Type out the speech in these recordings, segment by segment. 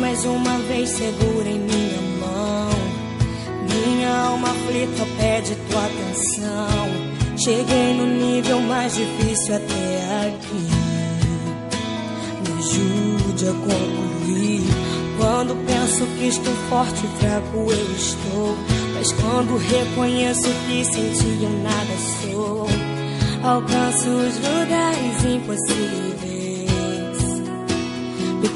Mais uma vez segura em minha mão. Minha alma aflita pede tua atenção. Cheguei no nível mais difícil até aqui. Me ajude a concluir. Quando penso que estou forte e fraco, eu estou. Mas quando reconheço que senti, eu nada sou. Alcanço os lugares impossíveis. Me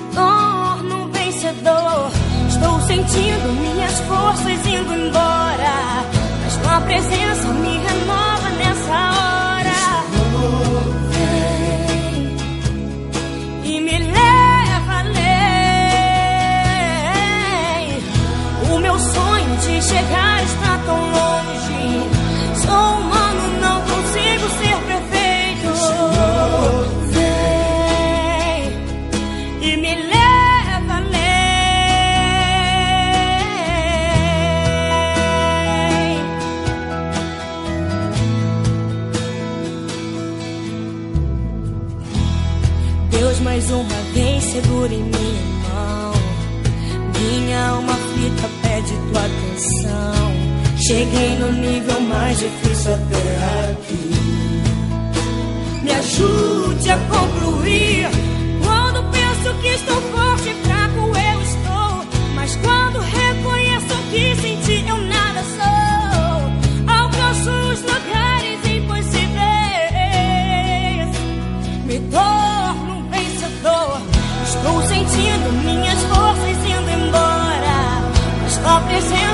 sentindo minhas forças indo embora. Mas tua presença me renova nessa hora. Vem e me leva além. O meu sonho de chegar está tão longe. Mais uma vez segura em minha mão. Minha alma aflita pede tua atenção. Cheguei no nível mais difícil até aqui. Me ajude a concluir. Mas tua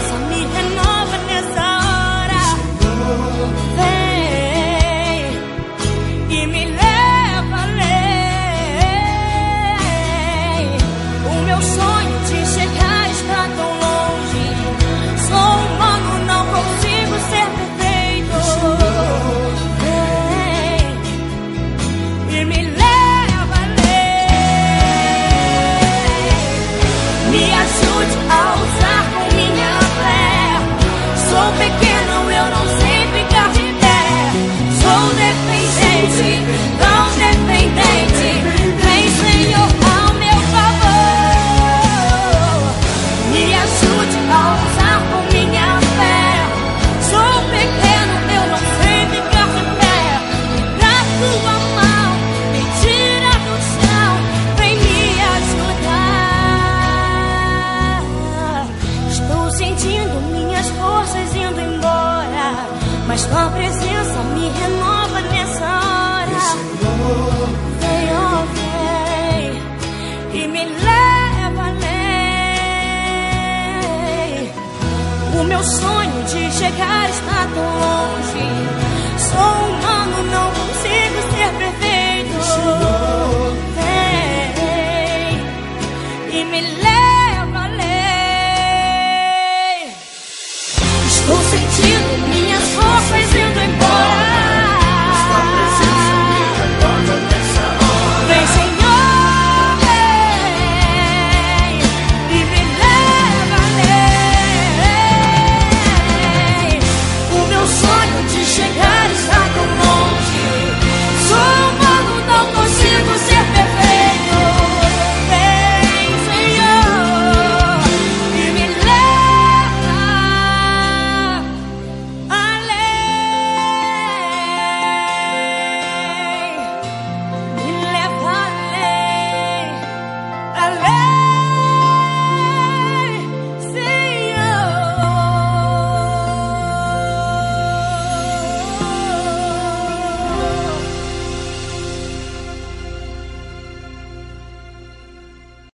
O meu sonho de chegar está tão longe. Sou humano, não consigo ser perfeito.